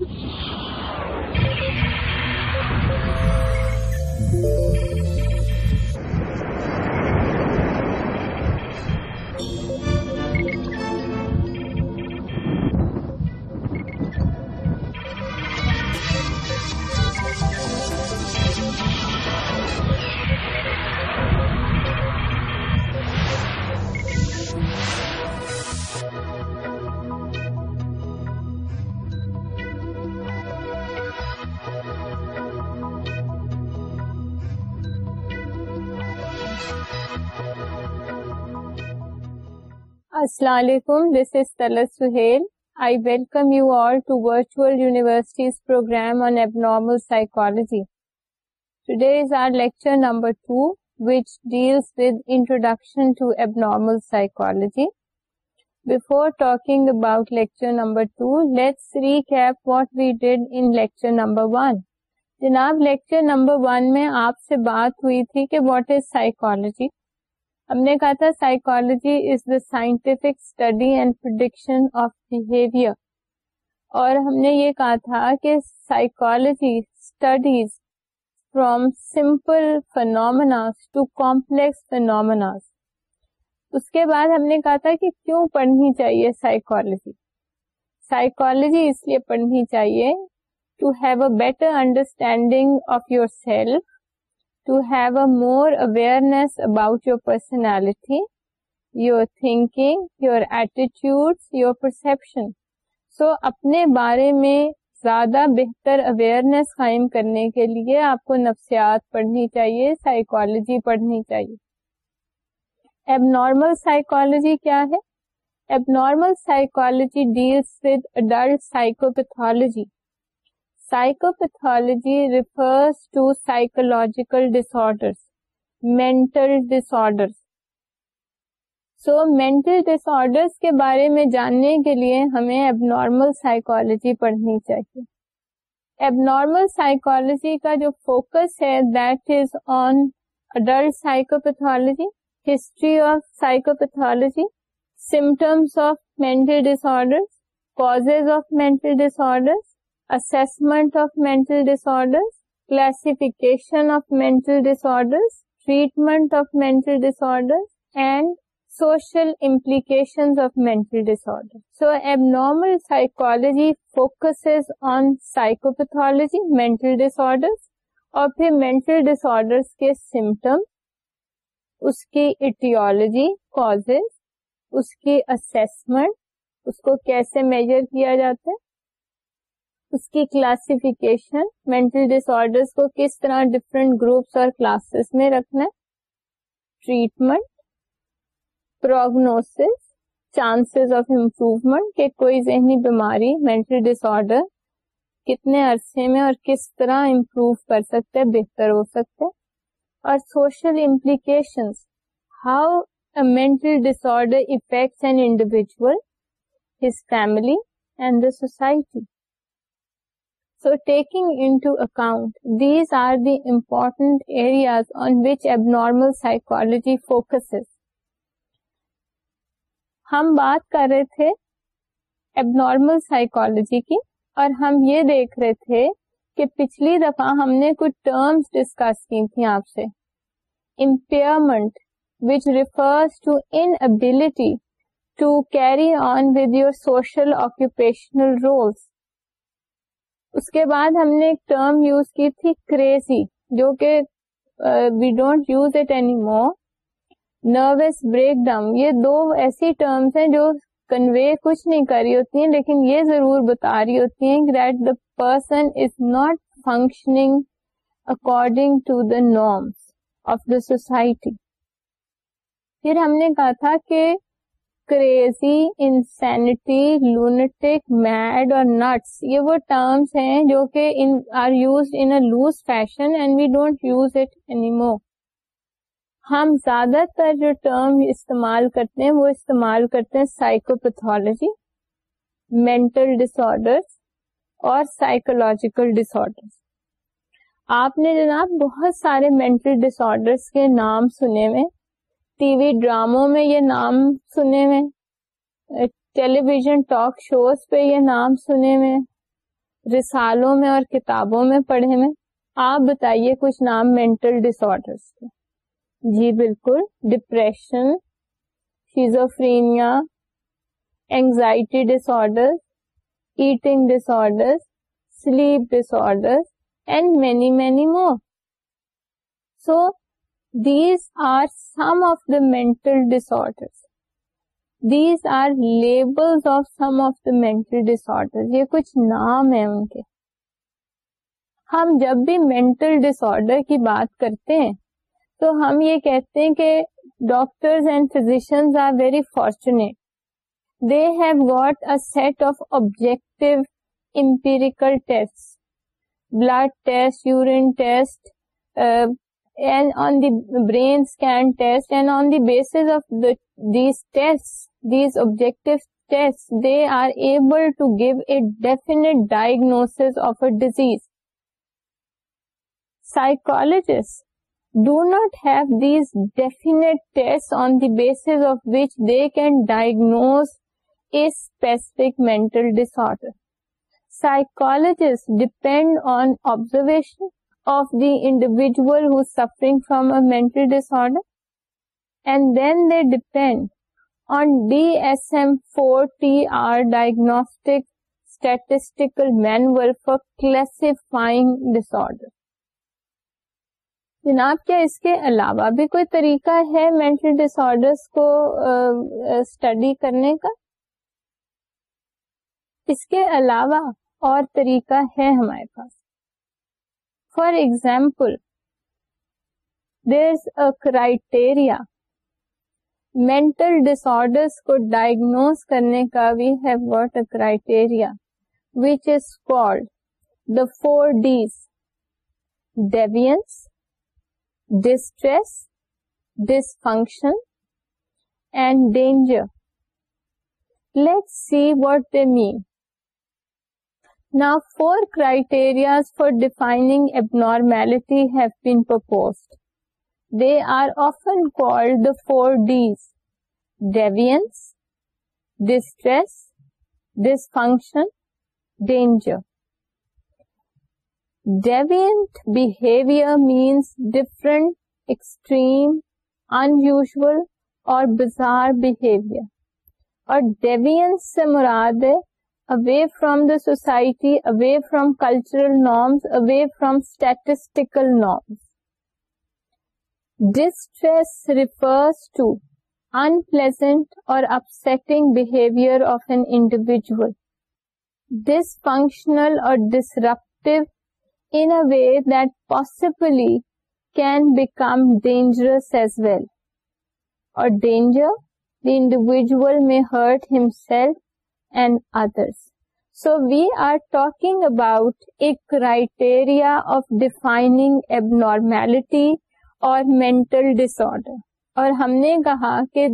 Thank you. السلام علیکم دس از Talat Sohail I welcome you all to virtue university today number two deal introduction to abnormal سائیکول talking about lecture number two let's rack what we did in lecture number one جناب lecture number one میں آپ سے بات ہوئی تھی کہ what is psychology ہم نے کہا تھا psychology is the scientific study and prediction of behaviour اور ہم نے یہ کہا تھا کہ psychology studies from simple phenomenas to complex phenomenas اس کے بعد ہم نے کہا تھا کہ کیوں پڑھنی چاہیے سائیکولوجی سائیکولوجی اس لیے پڑھنی چاہیے to have a better understanding of your self to have a more awareness about your personality your thing your attitude your perception so اپنے بارے میں زیادہ بہتر اویئرنیس قائم کرنے کے لیے آپ کو نفسیات پڑھنی چاہیے سائیکولوجی پڑھنی چاہیے ابنارمل سائیکولوجی کیا ہے abnormal psychology deals with adult psychopathology psychopathology refers to psychological disorders mental mental disorder so ڈس ڈسرس کے بارے میں جاننے کے لیے ہمیں اب نارمل سائیکولوجی پڑھنی چاہیے اب نارمل سائیکولوجی کا جو فوکس ہے that is on adult psychopathology history of psychopathology symptoms of mental disorders cause of mental disorders of mental classification of abnormal psychology focus on psychopathology, mental disorders اور پھر mental disorders کے symptom اس کی aetiology causes اس کی assessment اس کو کیسے میجر کیا جاتا ہے اس کی کلاسیفیکیشن مینٹل ڈس کو کس طرح ڈفرینٹ گروپس اور کلاسز میں رکھنا treatment prognosis chances of improvement کہ کوئی ذہنی بیماری مینٹل ڈس آرڈر کتنے عرصے میں اور کس طرح امپروو کر سکتے بہتر ہو سکتے اور social implication how mental disorder affects an individual family and the society so taking into account these are the important areas on which psychology psychology focus ہم بات کر رہے تھے ابنارمل سائیکولوجی کی اور ہم یہ دیکھ رہے تھے کہ پچھلی دفعہ ہم نے کچھ ٹرمس ڈسکس کی تھیں آپ سے impairment which refers to inability to carry on with your social occupational roles اس کے بعد ہم نے ایک ٹرم یوز کی تھی کریزی جو کہ we don't use it any more nervous breakdown یہ دو ایسی ٹرمس ہیں جو کنوے کچھ نہیں کر رہی ہوتی ہیں لیکن یہ ضرور بتا رہی ہوتی ہیں that the person is not functioning according to the norms of the society پھر ہم نے کہا تھا کہ کریزی انسینٹی لونٹک میڈ اور نٹس یہ وہ ٹرمس ہیں جو کہ ان are use in loose fashion and we don't use it any more ہم زیادہ تر جو ٹرم استعمال کرتے ہیں وہ استعمال کرتے ہیں سائیکوپیتھالوجی مینٹل ڈس آڈرس اور سائیکولوجیکل ڈس آڈرس آپ نے جناب بہت سارے مینٹل ڈس آڈرس کے نام سنے ہوئے ٹی وی ڈراموں میں یہ نام سنے میں ٹیلی ویژن ٹاک شوز پہ یہ نام سنے میں رسالوں میں اور کتابوں میں پڑھے میں آپ بتائیے کچھ نام مینٹل ڈس آڈرس جی بالکل depression schizophrenia anxiety disorder eating disorder sleep disorder and many many more so میں کچھ نام ہیں ان کے ہم جب بھی مینٹل ڈسر کی بات کرتے ہیں تو ہم یہ کہتے ہیں کہ doctor and physicians are very fortunate they have got a set of object empirical test blood test urine test brain test these object they are able to give a ڈیفینے do not have these ڈیفینے on the basis of which they can diagnose افک mental disorder psychologists depend on observation of the individual suffering from mental disorder and then they depend on D S M four T R diagnostic statistical manual four classifying disorder جناب کیا اس کے علاوہ بھی کوئی طریقہ ہے mental کو study کرنے کا اس کے علاوہ اور طریقہ ہے ہمارے پاس for example there a criteria کو ڈائگنوز کرنے کا we have what a criteria which is called the four days deviance distress dysfunction and danger let see what they mean four criterias for defining abnormality been purpose they are often کو four days deviance distress dysfunction danger deviant behaviour means different extreme unusual اور bizarre behaviour اور deviance سے مراد away from the society, away from cultural norms, away from statistical norms. Distress refers to unpleasant or upsetting behavior of an individual, dysfunctional or disruptive in a way that possibly can become dangerous as well. Or danger, the individual may hurt himself so we are talk about a criteria of defining اب normality اور نے کہا کہ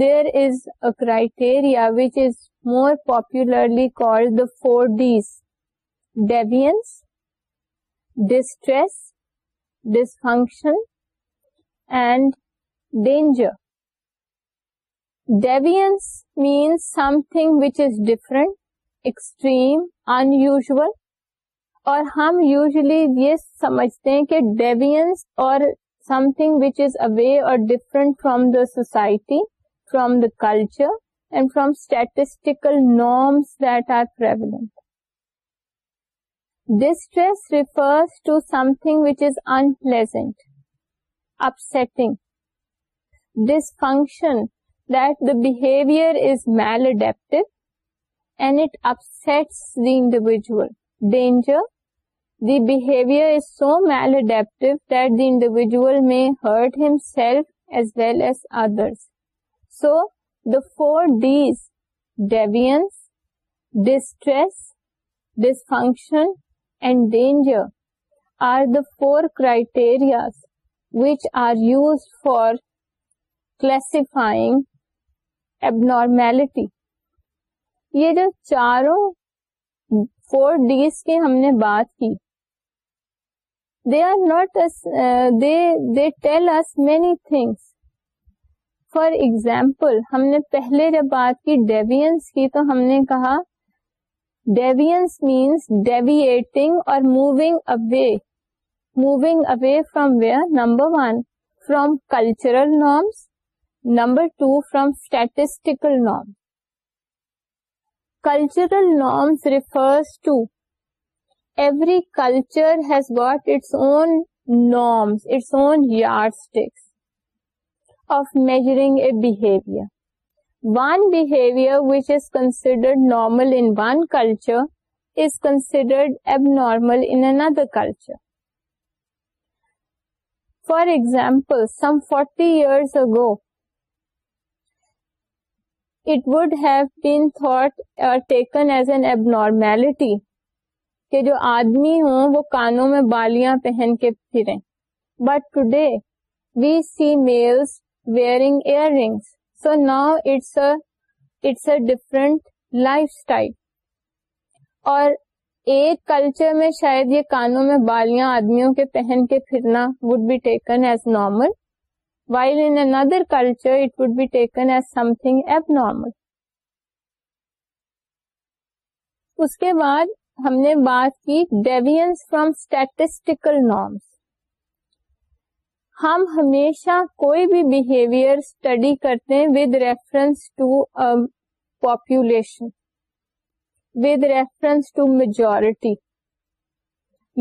there is a criteria which is more call the four days deviance distress dysfunction and danger deviance means something which is different extreme unusual اور ہم usually یہ سمجھتے ہیں کہ ڈیوئنس اور some thing which is away اور different from the society from the culture and from statistical norms that are prevalent distress this refers to something which is unpleasant upsetting dysfunction that the behavior is maladaptive and it upsets the individual. Danger, the behavior is so maladaptive that the individual may hurt himself as well as others. So, the four Ds, deviance, distress, dysfunction, and danger are the four criteria which are used for classifying یہ جو چاروں four Ds کی ہم نے بات کی they are not many things for example ہم نے پہلے جب بات کی ڈیویئنس کی تو ہم نے کہا ڈیویئنس مینس ڈیویٹنگ اور moving away moving away from number one from cultural norms Number 2, from statistical norm. Cultural norms refers to every culture has got its own norms, its own yardsticks of measuring a behavior. One behavior which is considered normal in one culture is considered abnormal in another culture. For example, some 40 years ago, it would have taken an abnormality کہ جو آدمی ہوں وہ کانوں میں بالیاں پہن کے but but today we see wearing wearing earrings so a a different lifestyle اور ایک کلچر میں شاید یہ کانوں میں بالیاں آدمیوں کے پہن کے پھرنا would be taken as normal in another culture it would be taken as something abnormal. اس کے بعد ہم نے بات کی ڈیوینس فرام اسٹیٹسٹیکل نارمس ہم ہمیشہ کوئی بھی بہیویئر اسٹڈی کرتے ہیں with reference to population with reference to majority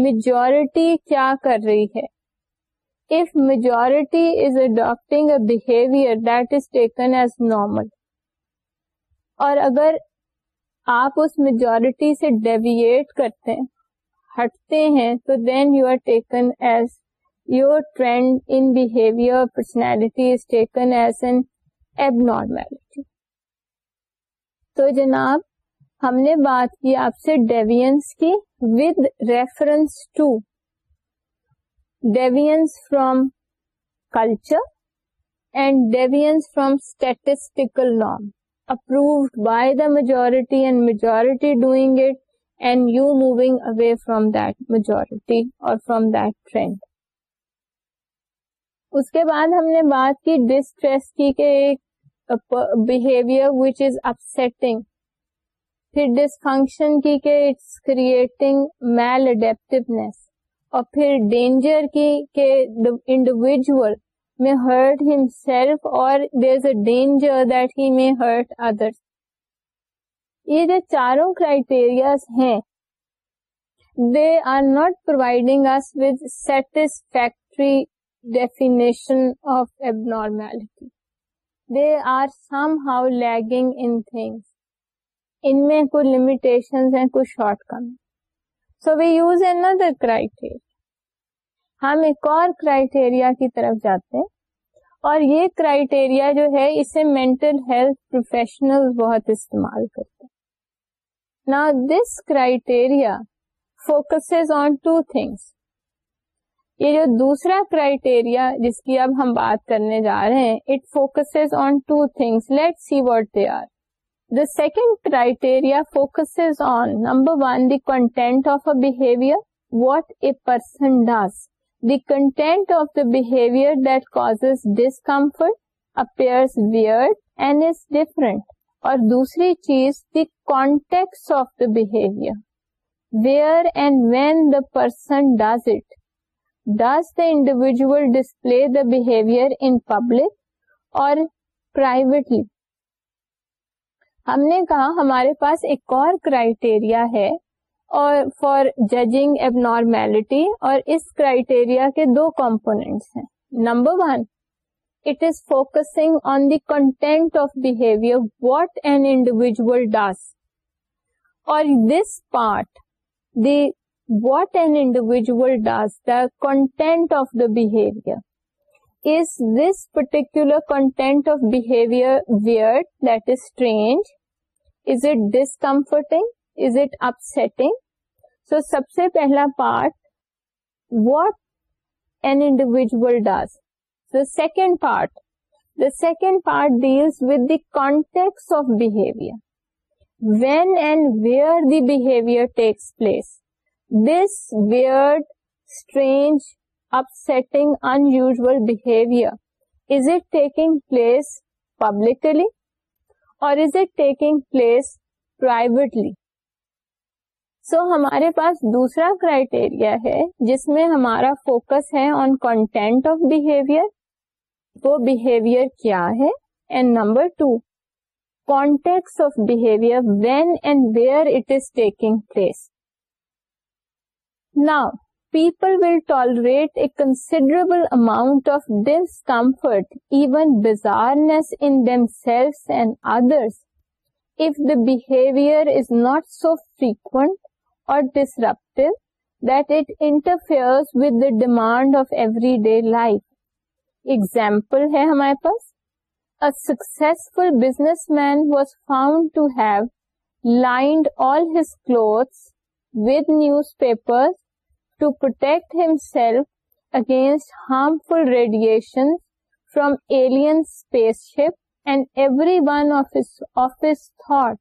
majority کیا کر رہی ہے if majority is adopting a behavior that is taken as normal اور اگر آپ اس میجورٹی سے ڈیویٹ کرتے ہیں ہٹتے ہیں تو then you are taken as your trend in behaviour personality is taken as an abnormality تو جناب ہم نے بات کی آپ سے ڈیویئنس کی with reference to deviance from culture and deviance from statistical norm approved by the majority and majority doing it and you moving away from that majority اور فرام دیٹ ٹرینڈ اس کے بعد ہم نے بات کی ڈسٹریس کی کہ ایک بہیویئر وچ از اپٹنگ پھر ڈسفنکشن کی کہ اٹس کریٹنگ میل اڈیپٹیونیس اور پھر ڈینجر کی individual may hurt himself اور there is a danger that he may hurt other یہ جو چاروں کرائٹیریاز ہیں they are not providing us with satisfactory definition of abnormality they are somehow lagging in things ان میں کچھ limitation ہیں کچھ short come so we use another ہم ایک اور کرائٹیریا کی طرف جاتے ہیں اور یہ کرائٹیریا جو ہے اسے مینٹل ہیلتھ پروفیشنل بہت استعمال کرتے ہیں نا دس کرائٹیریا جو دوسرا کرائٹیریا جس کی اب ہم بات کرنے جا رہے ہیں it focus on two things let see what they are the second criteria focus on number one the content of behaviour what a person does the content of the behaviour that cause discomfort appear where and is different اور دوسری چیز the context of the behaviour where and when the person does it does the individual display the behaviour in public اور privately ہم نے کہا ہمارے پاس ایک اور کرائٹیریا ہے اور فار ججنگ اب نارمیلٹی اور اس کرائیٹیریا کے دو کمپونیٹس ہیں number one it is focusing on the content of behaviour what an individual does اور this part the what an individual does the content of the behaviour is this particular content of behaviour where that is strange is it discomforting is it upsetting so سب سے پہلا part what an individual does the second part the second part deals with the context of behaviour when and where the behaviour takes place this weird strange where in usual behaviour is it taking place publicly اور is it taking place privately so ہمارے پاس دوسرا criteria ہے جس میں ہمارا focus ہے on content of behaviour وہ بہیویئر کیا ہے and number two context of behaviour when and where it is taking place now people will tolerate a considerable amount of discomfort even bizarreness in themselves and others if the behaviour is not so frequent اور disruptive that it interfere with the demand of everyday life example ہے ہمارے پاس a successful businessman was found to have lined all his clothes with newspaper to protect himself against harmful radiation from alien spaceship and everyone of office thought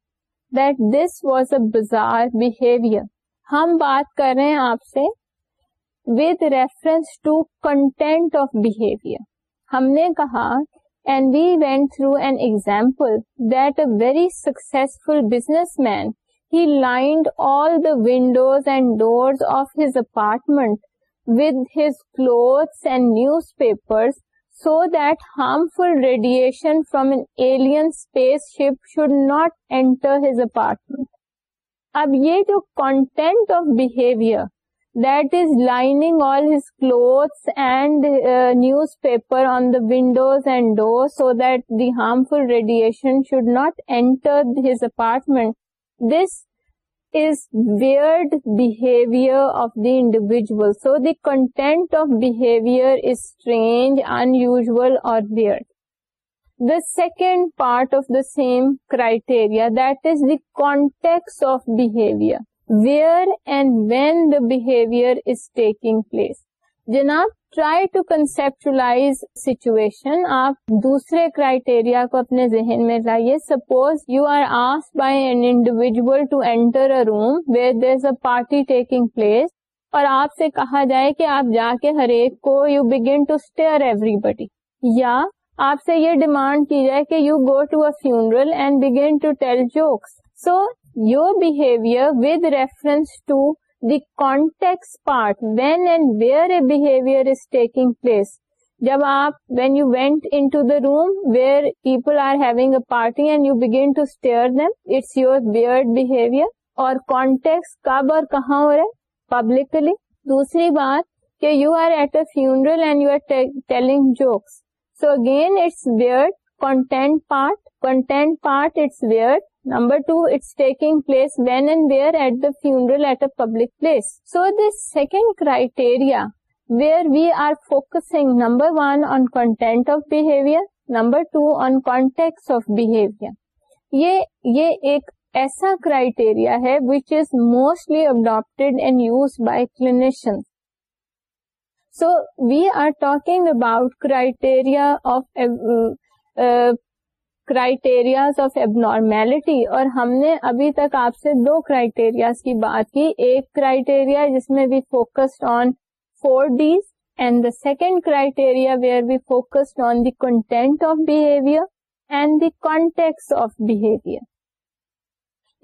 that this was a bizarre behaviour ہم بات کر رہے ہیں آپ سے with reference to content of behaviour ہم نے کہا we went through an example that a very successful businessman he lined all the windows and door of his apartment with his cloth and newspaper so that harmful radiation from alien spaceship should not enter his apartment اب یہ جو content of behaviour that is lining all his clothes and newspaper on the windows and door so that the harmful radiation should not enter his apartment this is weird behavior of the individual. So the content of behavior is strange, unusual or weird. the second part of the same criteria that is the context of behavior where and when the behavior is taking place جناب try to conceptualise situation آپ دوسرے criteria کو اپنے ذہن میں لائیے suppose you are آس by an individual to enter a room where there is a party taking place اور آپ سے کہا جائے کہ آپ جا کے ہر ایک کو you begin to stare everybody یا آپ سے یہ ڈیمانڈ کی جائے کہ you go to a funeral and begin to tell jokes so your behaviour with reference to the context part when and where a behaviour is taking place جب آپ when you went into the room where people are having a party and you begin to stare them it's your weird behaviour اور context کب اور کہاں ہو رہا ہے publicly دوسری بات کہ you are at a funeral and you are telling jokes so again it's where part part it's where number two it's taking place when and where at the funeral at a public place so this second criteria where we are focusing number one on content of behaviour number two on context of behaviour یہ ایک ایسا criteria ہے which is mostly adapted and use by clinician so we are talking about criteria of criterias of abnormality اور ہم نے ابھی تک آپ سے دو کرائیٹیریا کی بات کی ایک کرائٹیریا جس میں we focused on four days and the second criteria where we focused on the content of behaviour and the context of behaviour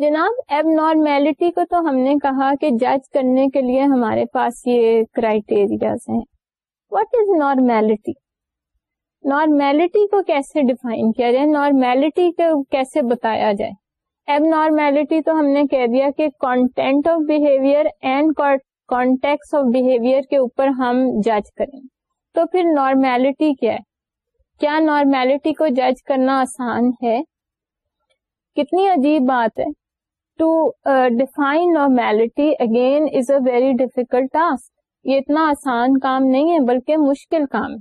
جناب ایب نارمیلٹی کو تو ہم نے کہا کہ جج کرنے کے لیے ہمارے پاس یہ کرائٹیریاز ہیں وٹ از نارمیلٹی نارمیلٹی کو کیسے ڈیفائن کیا جائے نارمیلٹی کو کیسے بتایا جائے ایب نارمیلٹی تو ہم نے کہہ دیا کہ content of behaviour and context of behaviour کے اوپر ہم جج کریں تو پھر نارمیلٹی کیا ہے کیا نارمیلٹی کو جج کرنا آسان ہے کتنی عجیب بات ہے to define normality again is a very difficult task یہ اتنا آسان کام نہیں ہے بلکہ مشکل کام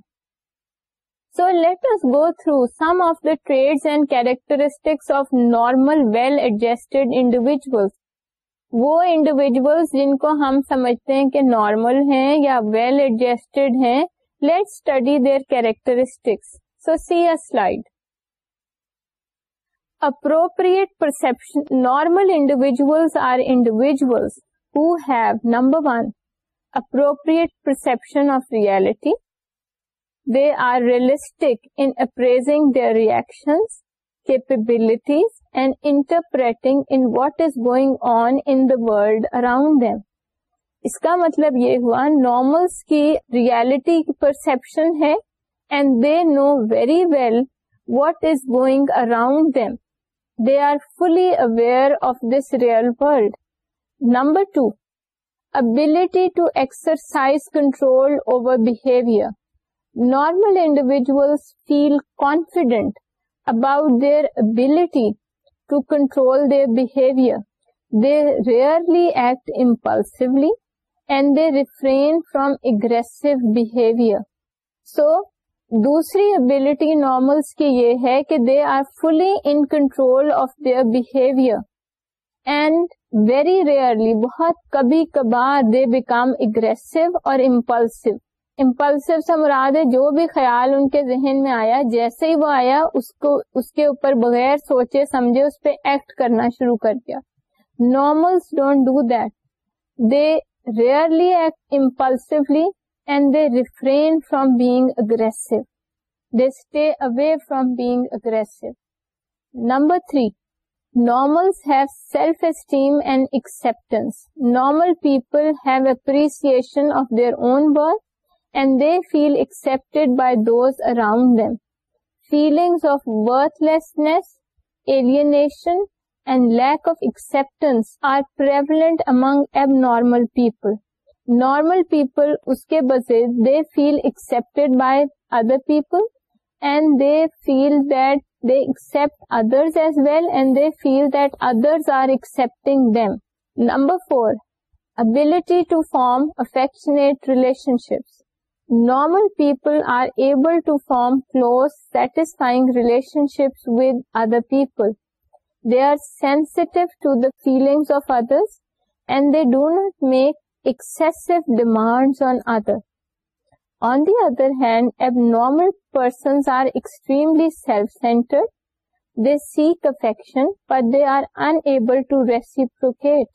so let go through some of the traits and characteristics of normal well adjust individuals وہ انڈیویجلس جن کو ہم سمجھتے ہیں کہ نارمل ہیں یا ویل ایڈجسٹڈ ہیں let study their characteristics so see a slide appropriate perception normal of are individuals are perception of reality they are realistic and interpreting in what is going on in the world around them. اس کا مطلب یہ ہوا normals کی reality perception ہے and they know very well what is going around them they are fully aware of this real world. Number 2, ability to exercise control over behavior. Normal individuals feel confident about their ability to control their behavior. They rarely act impulsively and they refrain from aggressive behavior. So, دوسری ability normals کی یہ ہے کہ they are fully in control of their behaviour and very rarely بہت کبھی کبھار they become aggressive اور impulsive impulsive سے مراد ہے جو بھی خیال ان کے ذہن میں آیا جیسے ہی وہ آیا اس کو اس کے اوپر بغیر سوچے سمجھے اس پہ ایکٹ کرنا شروع کر دیا normals don't do that they rarely act impulsively and they refrain from being aggressive. They stay away from being aggressive. Number 3, normals have self-esteem and acceptance. Normal people have appreciation of their own worth and they feel accepted by those around them. Feelings of worthlessness, alienation, and lack of acceptance are prevalent among abnormal people normal people, uske basis, they feel accepted by other people and they feel that they accept others as well and they feel that others are accepting them. Number 4, ability to form affectionate relationships. Normal people are able to form close, satisfying relationships with other people. They are sensitive to the feelings of others and they do not make excessive demands on others. On the other hand, abnormal persons are extremely self-centered. They seek affection, but they are unable to reciprocate.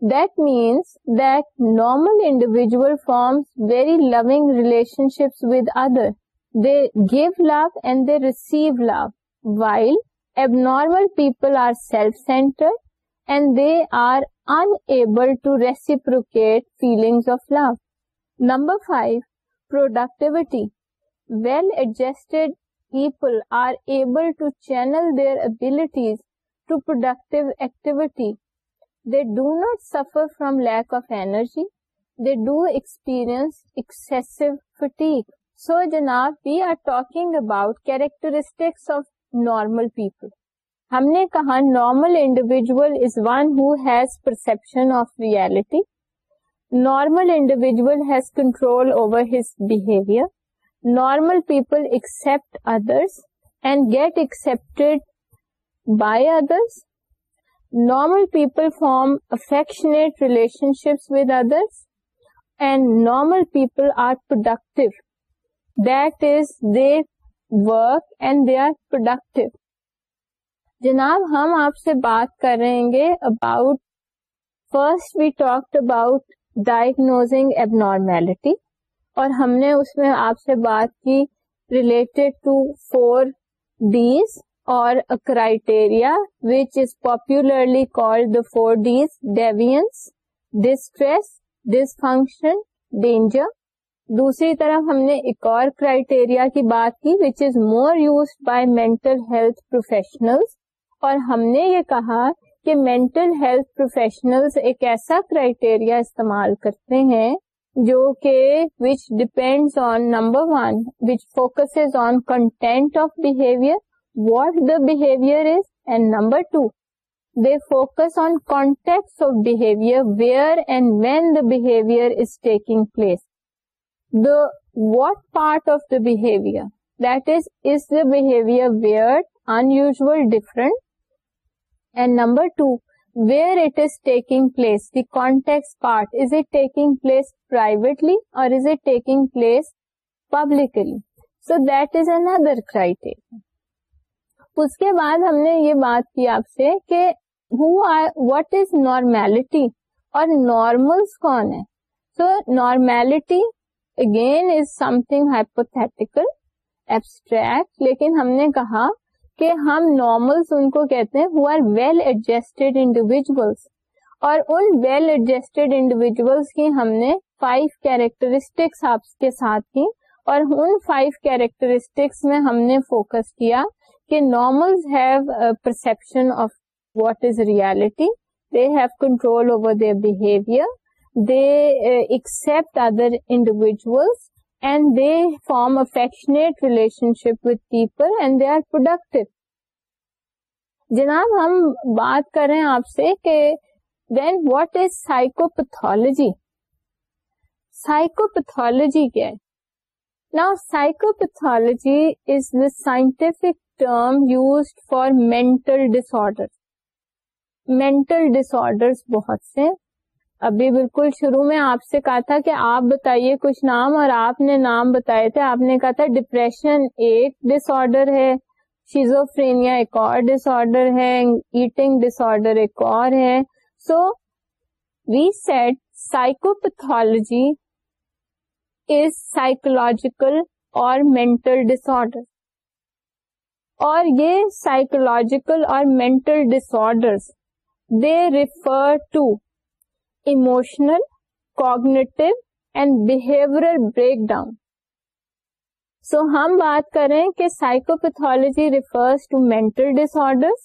That means that normal individual forms very loving relationships with others. They give love and they receive love, while abnormal people are self-centered and they are unable to reciprocate feelings of love. Number 5, productivity. Well-adjusted people are able to channel their abilities to productive activity. They do not suffer from lack of energy. They do experience excessive fatigue. So, Janab, we are talking about characteristics of normal people. ہم نے کہا normal individual is one who has perception of reality normal individual has control over his behaviour normal people accept others and get accept by others normal people form affectionate relation ships with others and normal people are productive that is they work and they are productive جناب ہم آپ سے بات کریں گے about first we talked about diagnosing اب normality اور ہم نے اس میں آپ سے بات کی ریلیٹڈ ٹو فور ڈیز اور criteria which is popularly called four days deviance distress dysfunction danger دوسری طرف ہم نے ایک اور کرائٹیریا کی بات کی which is more use by mental health professionals اور ہم نے یہ کہا کہ مینٹل ہیلتھ پروفیشنل ایک ایسا کرائٹیریا استعمال کرتے ہیں جو کہ which depend on number one which focus on content of behaviour what the behaviour is and number two they focus on context of behaviour where and when the behaviour is taking place the what part of the behaviour that is is the behaviour where in usual and number two where it taking place that is it place privately اور اس کے بعد ہم نے یہ بات کی آپ سے کہ ہر وٹ از نارمیلٹی اور نارمل کون ہے so normality again is some theoretical abstract لیکن ہم نے کہا کہ ہم نارملس ان کو کہتے ہیں ہو آر ویل انڈیویجلس اور ان ویل ایڈجسٹڈ انڈیویجلس کی ہم نے فائیو کیریکٹرسٹکس آپ کے ساتھ کی اور ان فائیو کیریکٹرسٹکس میں ہم نے فوکس کیا کہ normals have perception of what is reality they have control over their behaviour they accept other individuals and they form affectionate relationship with people and they are productive جناب ہم بات کریں آپ سے then what is psychopathology psychopathology کیا نا psychopathology is scientific term use for mental disorder mental disorder بہت سے ابھی بالکل شروع میں آپ سے کہا تھا کہ آپ بتائیے کچھ نام اور آپ نے نام بتائے تھے آپ نے کہا تھا ڈپریشن ایک ڈس آرڈر ہے شیزوفرینیا ایک اور ڈس آرڈر ہے ایٹنگ ڈس آرڈر ایک اور ہے so we set psychopathology is psychological اور مینٹل ڈس آرڈر اور یہ سائکولوجیکل اور mental disorder they refer to emotional, cognitive and behavioral break down so ہم بات کریں کہ psychopathology refers to mental disorders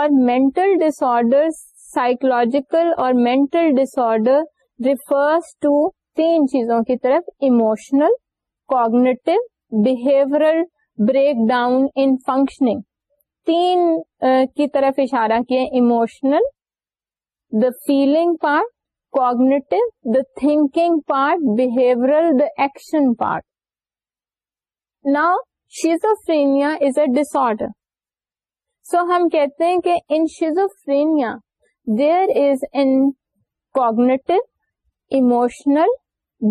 اور mental disorders, سائیکولوجیکل اور مینٹل disorder ریفرز ٹو تین چیزوں کی طرف emotional, cognitive behavioural break down in functioning تین کی طرف اشارہ کیا emotional the feeling part cognitive the thinking part behavioural the action part نا schizophrenia is a disorder so ہم کہتے ہیں کہ in schizophrenia there is in cognitive emotional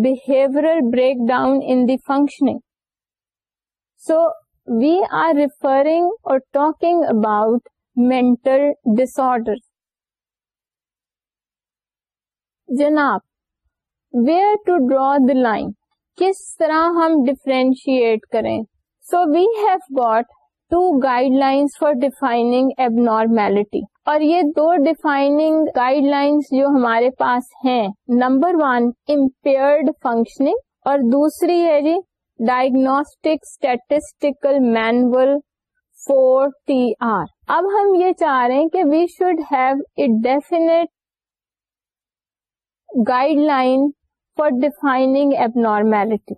behavioural break down in the functioning so we are referring اور talking about mental ڈس ڈسر جناب where to draw the line کس طرح ہم differentiate کریں so we have got to guidelines for defining اب normality اور یہ دو defining guide lines جو ہمارے پاس ہیں نمبر ون امپیئرڈ فنکشننگ اور دوسری ہے جی diagnostic statistical manual four T R اب ہم یہ چاہ رہے ہیں کہ we should have a definite guideline for defining abnormality.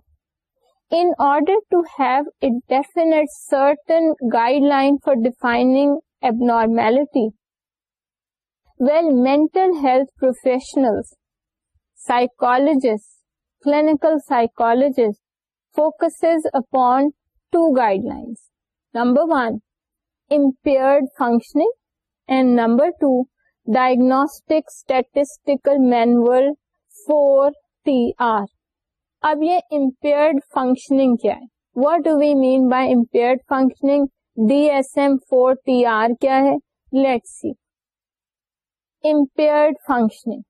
In order to have a definite certain guideline for defining abnormality, well, mental health professionals, psychologists, clinical psychologists focuses upon two guidelines. Number 1, impaired functioning, and number 2, diagnostic statistical man four T R اب یہ impaired functioning کیا ہے what do we mean by impaired functioning D S M four T R کیا ہے let see impaired functioning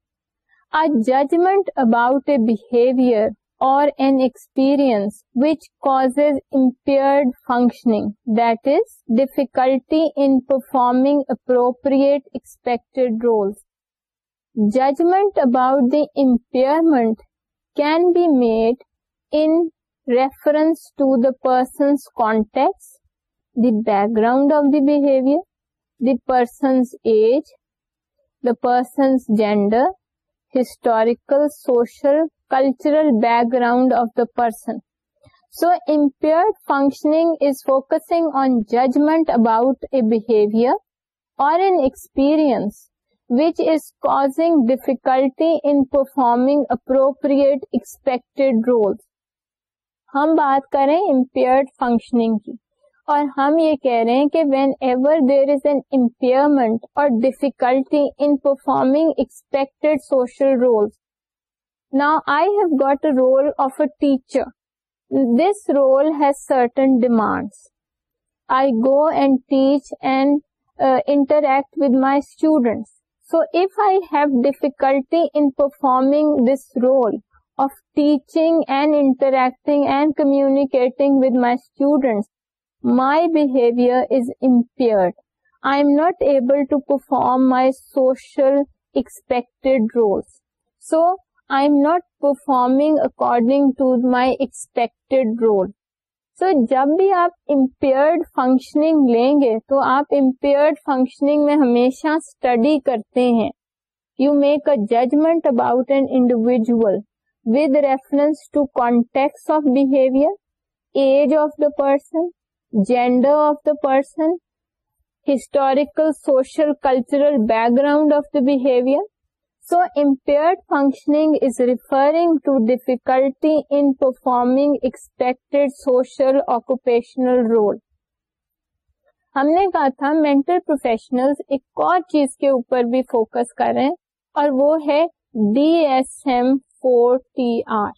a judgement about a behaviour or an experience which causes impaired functioning, that is, difficulty in performing appropriate expected roles. Judgment about the impairment can be made in reference to the person's context, the background of the behavior, the person's age, the person's gender, historical, social, cultural background of the person so impair is is focusing on judgement about a roles. اور بات کریں impaired functioning کی اور ہم یہ کہہ رہے ہیں کہ whenever there is an impairment اور difficulty in performing expected social roles Now I have got a role of a teacher. This role has certain demands. I go and teach and uh, interact with my students. So if I have difficulty in performing this role of teaching and interacting and communicating with my students, my behavior is impaired. I am not able to perform my social expected roles. So I am not performing according to my expected role so جب بھی آپ impaired functioning لیں گے تو آپ impaired functioning میں ہمیشہ study کرتے ہیں you make a judgement about an individual with reference to context of behaviour age of the person gender of the person historical social cultural background of the behaviour so impair functioning is referring to difficulty in performing expect social occupational role ہم نے کہا تھا mental professional ایک اور چیز کے اوپر بھی فوکس کریں اور وہ ہے D S M four T R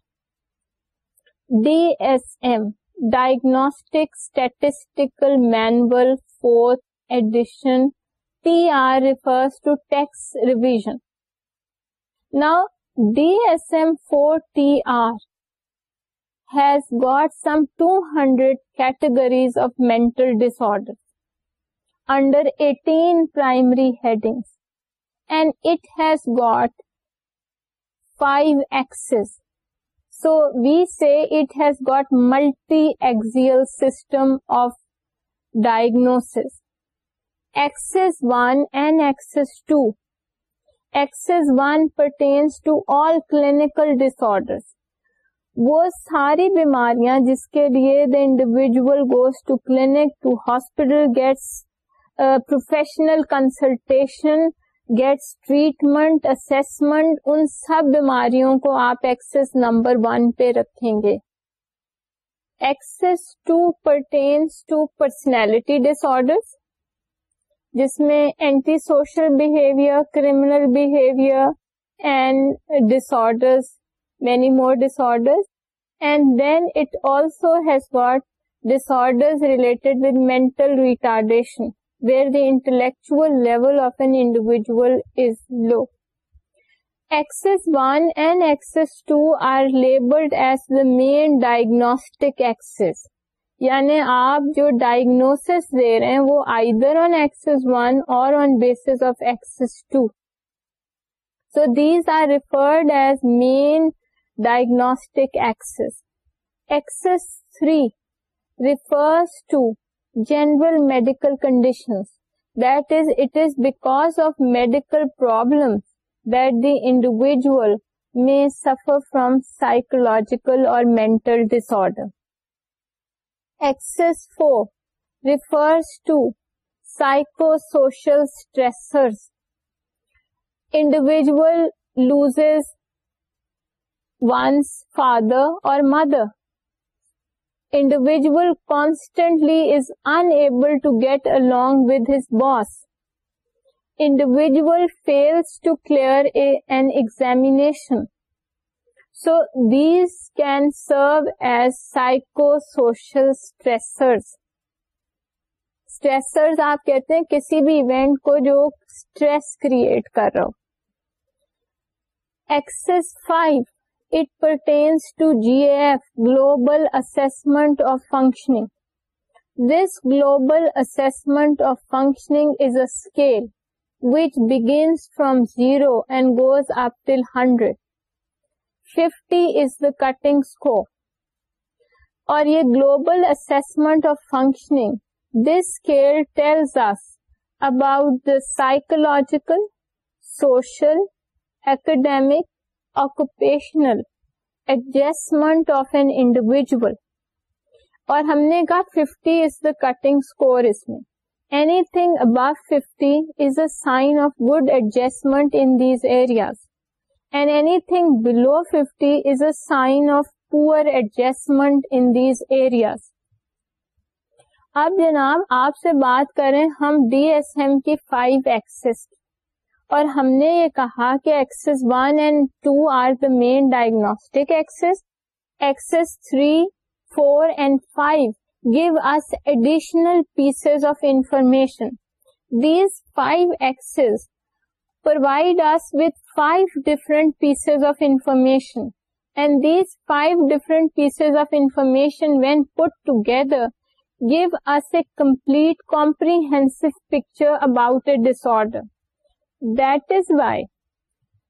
D S M diagnostic statistical manual fourth edition T R refers to text revision Now, DSM-4TR has got some 200 categories of mental disorders under 18 primary headings, and it has got 5 axes. So, we say it has got multi-axial system of diagnosis. Axis 1 and axis 2 one pertains to all clinical order وہ ساری بیماریاں جس کے لیے the individual goes to clinic to hospital gets professional consultation gets treatment assessment ان سب بیماریوں کو آپ ایکسس نمبر ون پہ رکھیں گے axis two pertains to personality disorders جس میں antisocial behaviour criminal behaviour and disorders many more disorders and then it also has what disorders related with mental retardation where the intellectual level of an individual is low axis one and axis two are labelled as the main diagnostic axis یعنی آپ جو diagnose دے رہے ہیں وہ either on axis one اور on base of axis two so these are referred as main diagnostic axis axis three refers to general medical conditions that is it is because of medical problem that the individual میں suffer from psychological اور mental disorder Axis 4 refers to psychosocial stressors. Individual loses one's father or mother. Individual constantly is unable to get along with his boss. Individual fails to clear an examination. So these can serve as psychosocial stressors stressors آپ کہتے ہیں کسی بھی event کو جو stress create کر رہا ہو axis five it pertains to G F global assessment of functioning this global assessment of functioning is a scale which begins from zero and goes up till hundred fifty is the cutting score اور یہ global assessment of functioning this کے about the psychological social academic occupational adjustment of an individual اور ہم نے کہا fifty is the cutting score اس میں anything اب fifty is a sign of good adjustment in areas and anything below fifty is a sign of poor adjustment areas. اب جناب آپ سے بات کریں ہم ڈی ایس ایم کی فائیو ایکسس اور ہم نے یہ کہا کہ axis one and two are the main diagnostic axis axis three four and five give us additional pieces of information these five axis provide us with 5 different pieces of information. And these 5 different pieces of information, when put together, give us a complete, comprehensive picture about a disorder. That is why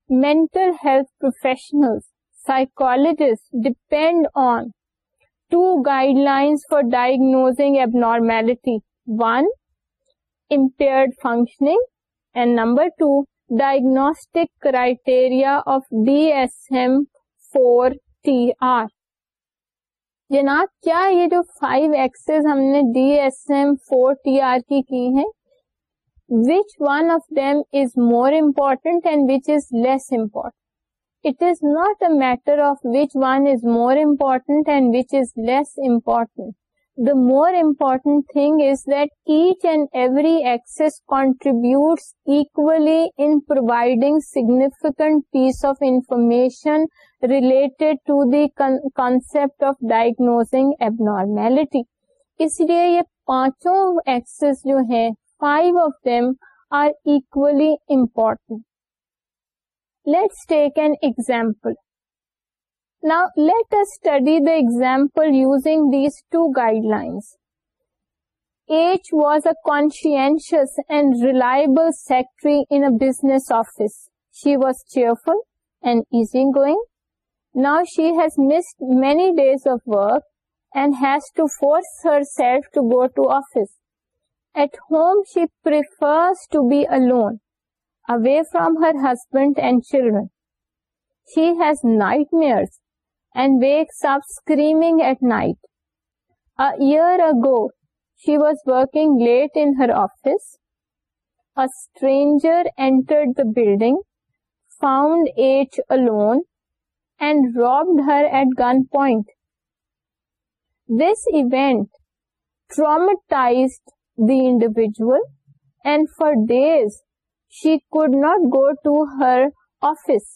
mental health professionals, psychologists, depend on 2 guidelines for diagnosing abnormality. 1, impaired functioning, and number 2, diagnostic criteria of D S M four T R جناب کیا یہ جو five axis ہم نے D S M four T R کی کی ہے which one of them is more important and which is less important it is not a matter of which one is more important and which is less important the more important thing is that each and every axis contribute equally in providing significant piece of information related to the concept of diagnosing abnormality اس لیے یہ پانچوں axis جو ہیں five of them are equally important let's take an example Now, let us study the example using these two guidelines. H was a conscientious and reliable secretary in a business office. She was cheerful and easygoing. Now, she has missed many days of work and has to force herself to go to office. At home, she prefers to be alone, away from her husband and children. She has nightmares and wakes up screaming at night. A year ago, she was working late in her office. A stranger entered the building, found H alone, and robbed her at gunpoint. This event traumatized the individual, and for days she could not go to her office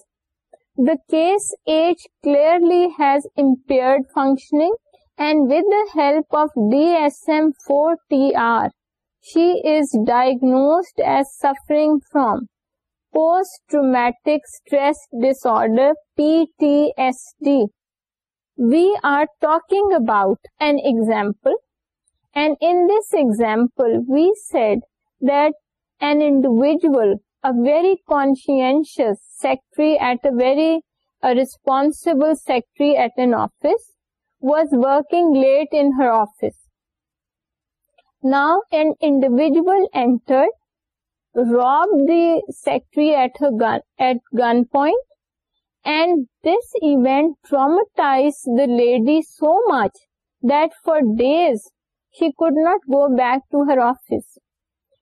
the case H clearly has impaired functioning, and with the help of DSM-4 TR, she is diagnosed as suffering from post-traumatic stress disorder, PTSD. We are talking about an example, and in this example, we said that an individual a very conscientious secretary at a very responsible secretary at an office was working late in her office. Now an individual entered, robbed the secretary at gunpoint, and this event traumatized the lady so much that for days she could not go back to her office.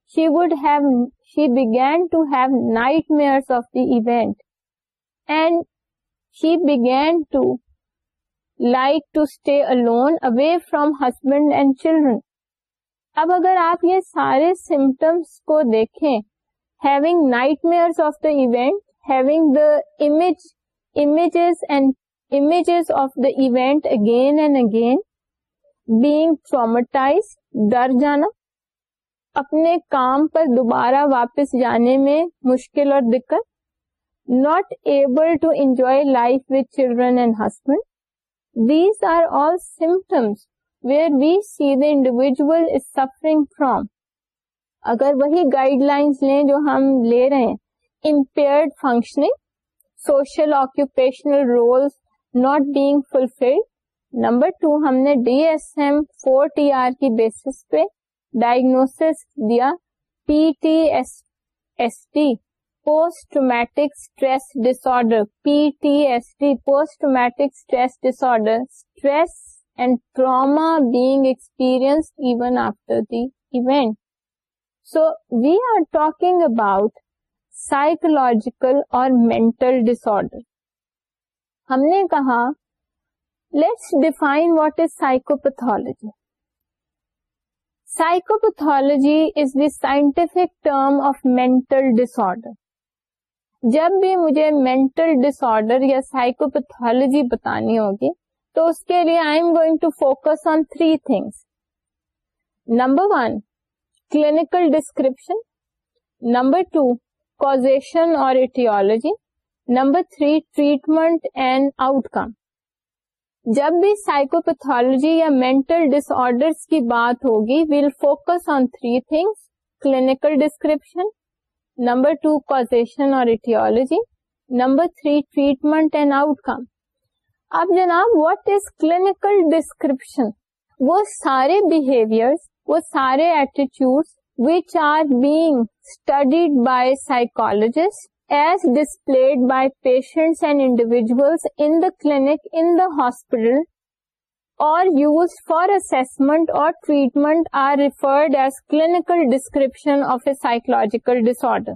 She would have she began to have nightmares of the event and she began to like to stay alone away from husband and children. اب اگر آپ یہ سارے symptoms کو دیکھیں having nightmare of the event having the image images and images of the event again and again being traumatized ڈر جانا اپنے کام پر دوبارہ واپس جانے میں مشکل اور دقت not able to enjoy life with چلڈرنڈ husband these are all symptoms where we see the individual suffering from اگر وہی گائیڈ لائنس لیں جو ہم لے رہے ہیں impaired functioning social occupational roles not being fulfilled number two ہم نے D S M forty R کی بیسس پہ ڈائگنوس دیا P T S S T post posttraumatic stress dish ڈسڈر P T S T post posttraumatic stress dish stress and trauma being experience even after the event so we are talking about psychological اور mental ڈس ڈسر ہم نے کہا let's define what is psychopathology psychopathology is the scientific term of ڈس ڈسر جب بھی مجھے mental disorder یا psychopathology بتانی ہوگی تو اس کے لیے I am going to focus on three things number one clinical description number two causation اور aetiology number three treatment and outcome جب بھی سائکوپتھالوجی یا مینٹل ڈس کی بات ہوگی we'll focus on three things clinical description number two causation اور aetiology number three treatment and outcome اب جناب واٹ از کلینکل ڈسکریپشن وہ سارے بہیویئر وہ سارے ایٹیچیوڈ which are being studied by psychologist use for assessment اور treatment are referred as clinical description of a psychological disorder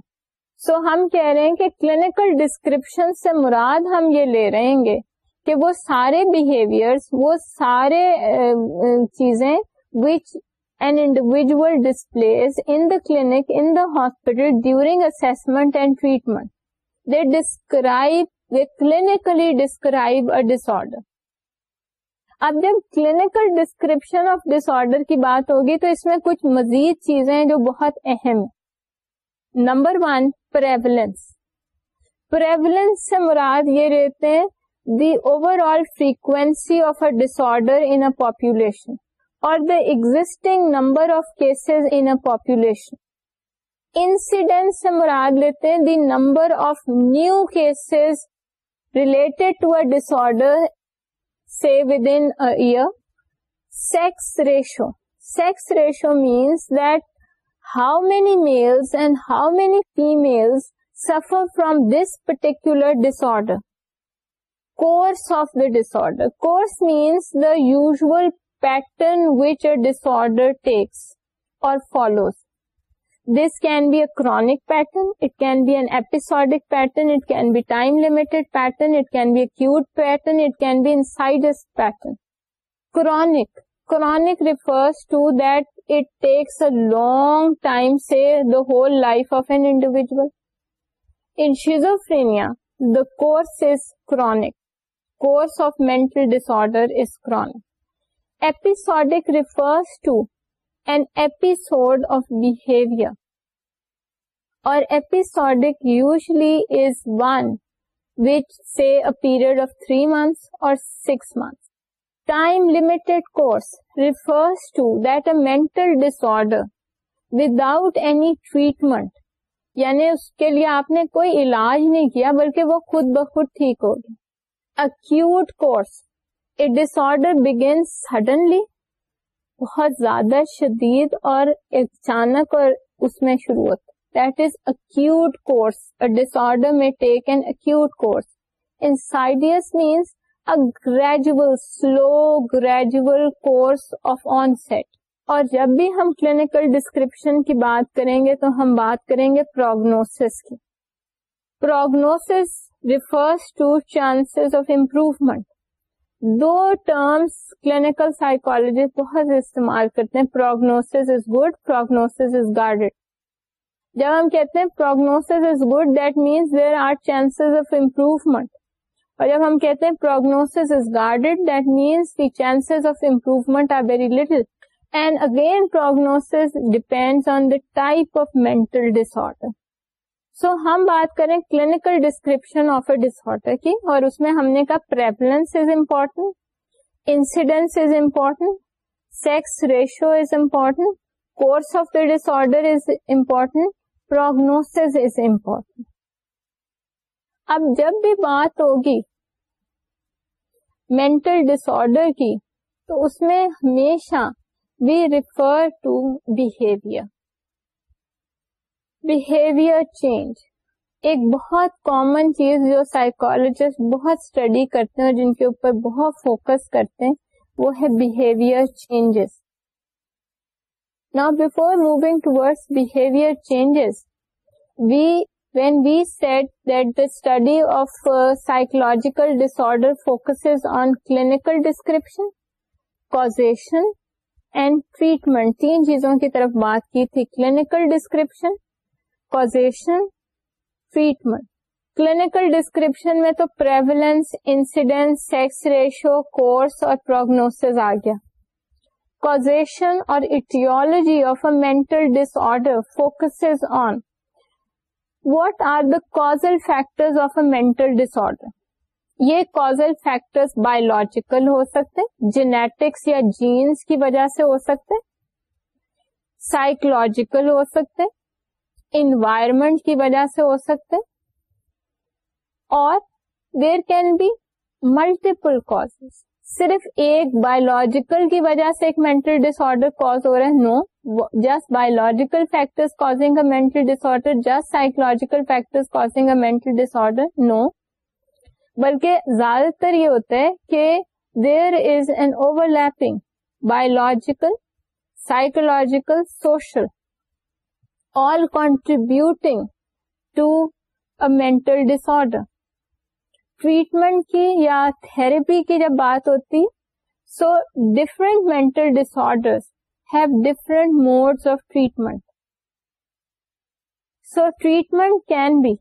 so ہم کہہ رہے ہیں کہ کلینکل ڈسکرپشن سے مراد ہم یہ لے رہیں گے کہ وہ سارے بہیویئر وہ سارے چیزیں ویچ an individual displays in the clinic, in the hospital during assessment and treatment. They describe, they clinically describe a disorder. اب جب clinical description of disorder کی بات ہوگی تو اس میں کچھ مزید چیزیں ہیں جو بہت اہم نمبر ون پریولنس پریولنس سے مراد یہ رہتے ہیں the over all frequency of a disorder in a population اور the existing number of cases in population incidence سے مراد لیتے ہیں the number of new cases related to a disorder disorder within year sex ratio sex ratio means that how many males and how many female suffer from this particular disorder course of the disorder course means the usual pattern which a disorder follows this can be a chronic pattern it can be an episodic pattern it can be timeline it can be acute pattern side chronic refers to دیکھ a long time سے the life of an individual the course is chronic کوٹل disorder is chronic of refers to an episode of behaviour اور six months refers to that a mental without without treatment یعنی اس کے لیے آپ نے کوئی علاج نہیں کیا بلکہ وہ خود بخود ٹھیک ہوگی acute course disorder begins suddenly بہت زیادہ شدید اور اچانک اور اس میں شروع ہوتا that is acute course disorder میں take an acute course insidious means a gradual slow gradual course of onset اور جب بھی ہم کلینکل ڈسکرپشن کی بات کریں گے تو ہم بات کریں گے پروگنوس کی prognosis refers to chance of improvement دو ٹرمس کلینکل سائیکولوجسٹ بہت استعمال کرتے ہیں prognosis is good prognosis is guarded جب ہم کہتے ہیں prognosis is good that means there are chances of improvement اور جب ہم کہتے ہیں prognosis is guarded that means the chances of improvement are very little and again prognosis depend on the type of mental disorder so ہم بات کریں clinical description of a disorder کی اور اس میں ہم نے کہا prevalence is important incidence is important sex ratio is important course of the disorder is important prognosis is important اب جب بھی بات ہوگی مینٹل ڈس ڈسڈر کی تو اس میں ہمیشہ we refer to behaviour behaviour change ایک بہت کامن چیز جو سائیکولوجسٹ بہت اسٹڈی کرتے اور جن کے اوپر بہت فوکس کرتے ہیں وہ ہے بہیویئر چینجز نا before moving behaviour changes we when we set that the study of psychological disorder focuses on clinical description causation and treatment تین چیزوں کی طرف بات کی تھی clinical description treatment clinical description میں تو prevalence incident sex ratio course اور پروگنوس آ گیا کوزیشن اور etiology of a mental disorder focus on what are the causal factor of a میں ڈس آرڈر یہ کازل فیکٹر بایولوجیکل ہو سکتے جینےٹکس یا جینس کی وجہ سے ہو سکتے سائکولوجیکل ہو سکتے انوائرمنٹ کی وجہ سے ہو سکتے اور there can be multiple cause صرف ایک بایولوجیکل کی وجہ سے ایک مینٹل ڈس آرڈر کاز ہو رہا ہے no just biological factor causing a mental disorder just psychological factor causing a mental disorder no بلکہ زیادہ تر یہ ہوتا ہے کہ there is an overlapping biological psychological social all contributing to a mental disorder. Treatment کی یا therapy کی جب بات ہوتی سو different mental dis disorders have different modes of treatment so treatment can be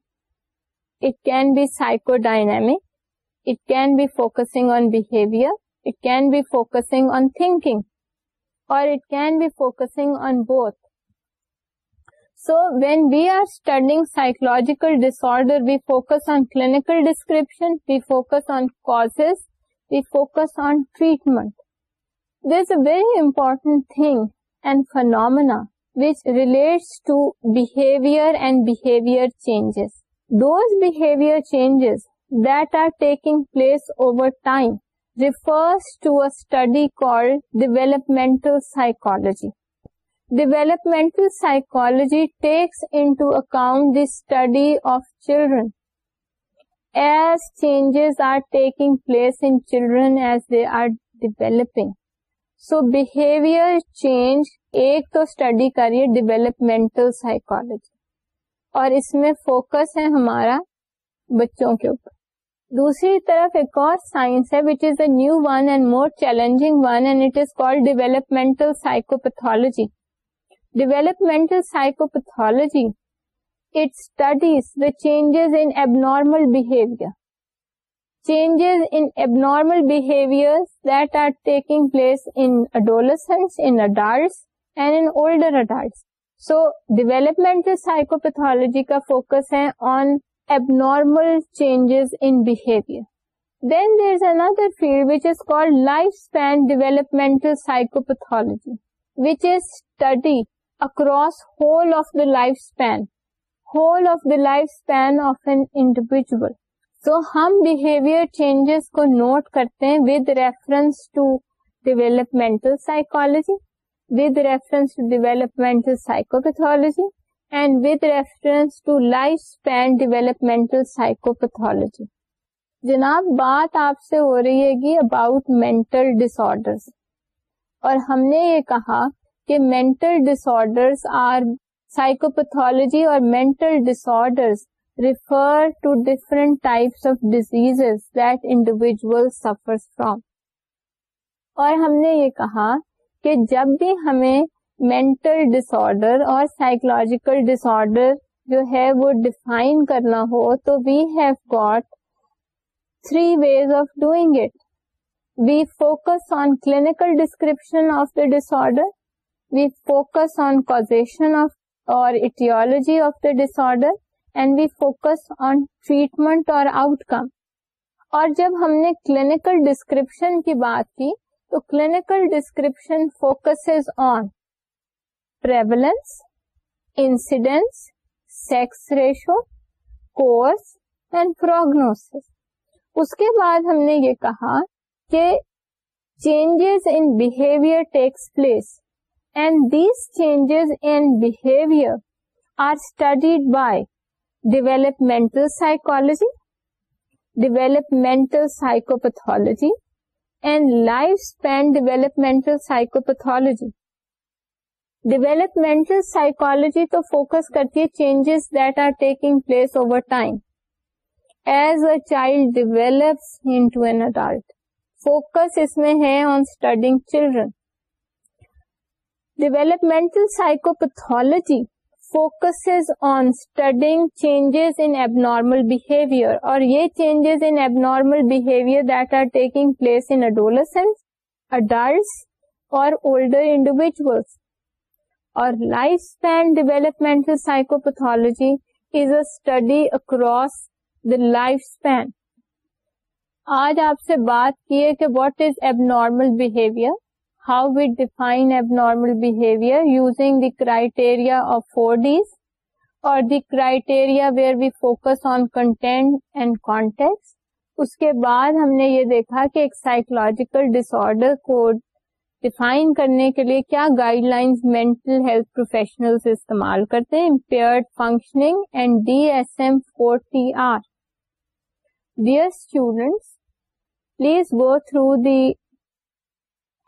it can be psychodynamic it can be focusing on behaviour it can be focusing on thinking اور it can be focusing on both So when we are studying psychological disorder, we focus on clinical description, we focus on causes, we focus on treatment. There's a very important thing and phenomena which relates to behavior and behavior changes. Those behavior changes that are taking place over time refers to a study called developmental psychology. Developmental psychology takes into account the study of children as changes are taking place in children's they are developing so behaviour change ایک تو study کریے developmental psychology اور اس میں focus ہے ہمارا بچوں کے اوپر دوسری طرف ایک اور سائنس ہے which is a new one and more challenge one and it is developmental psychopathology developmental psychopathology it studies changes in behaviour changes in abnormal behaviour that are taking place in adults and older adults so developmental psychopathology کا focus ہے on abnormal changes in behaviour then there another field which is called life span developmental psychopathology which is study across whole of the life span whole of the life span of an individual تو ہم behaviour changes کو note کرتے ہیں psychopathology. جناب بات آپ سے ہو رہی ہے گی اباؤٹ مینٹل ڈسرڈر اور ہم نے یہ کہا کہ mental disorder are psychopathology اور mental dis mental refer to different types of disease that individual suffer from اور ہم نے یہ کہا کہ جب بھی ہمیں مینٹل ڈس آرڈر اور سائکولوجیکل آرڈر جو ہے وہ ڈیفائن کرنا ہو تو we have got three ways of doing it we focus on clinical description of the disorder we focus on causation اور etiology of the disorder and we focus on treatment اور outcome اور جب ہم نے clinical description کی بات کی تو clinical description focus on prevalence incidence sex ratio course and prognosis اس کے بعد ہم نے یہ کہا کہ changes in behaviour takes place پمنٹلوجی developmental psychopathology and life span developmental psychopathology developmental psychology تو فوکس کرتی ہے changes that are taking place over time as a child develop an adult focus اس میں ہے on studying children developmental psychopathology focus on studying changes in abnormal behaviour اور یہ changes in abnormal behaviour that are taking place in adolescence adults اور older individuals اور life span developmental psychopathology is a study across the life span آج آپ سے بات کیے کہ what is abnormal behaviour how we define abnormal behavior using the criteria of four Ds or the criteria where we focus on content and context. اس کے بعد ہم نے یہ دیکھا کہ ایک سائیکولوجیکل ڈس آرڈر کو ڈیفائن کرنے کے لیے کیا guidelines mental health professional استعمال کرتے ہیں impaired functioning and D S M four T R dear students please go through the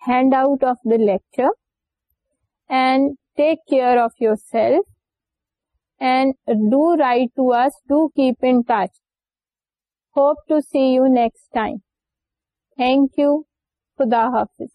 handout of the lecture, and take care of yourself, and do write to us, do keep in touch. Hope to see you next time. Thank you. Khuda Hafiz.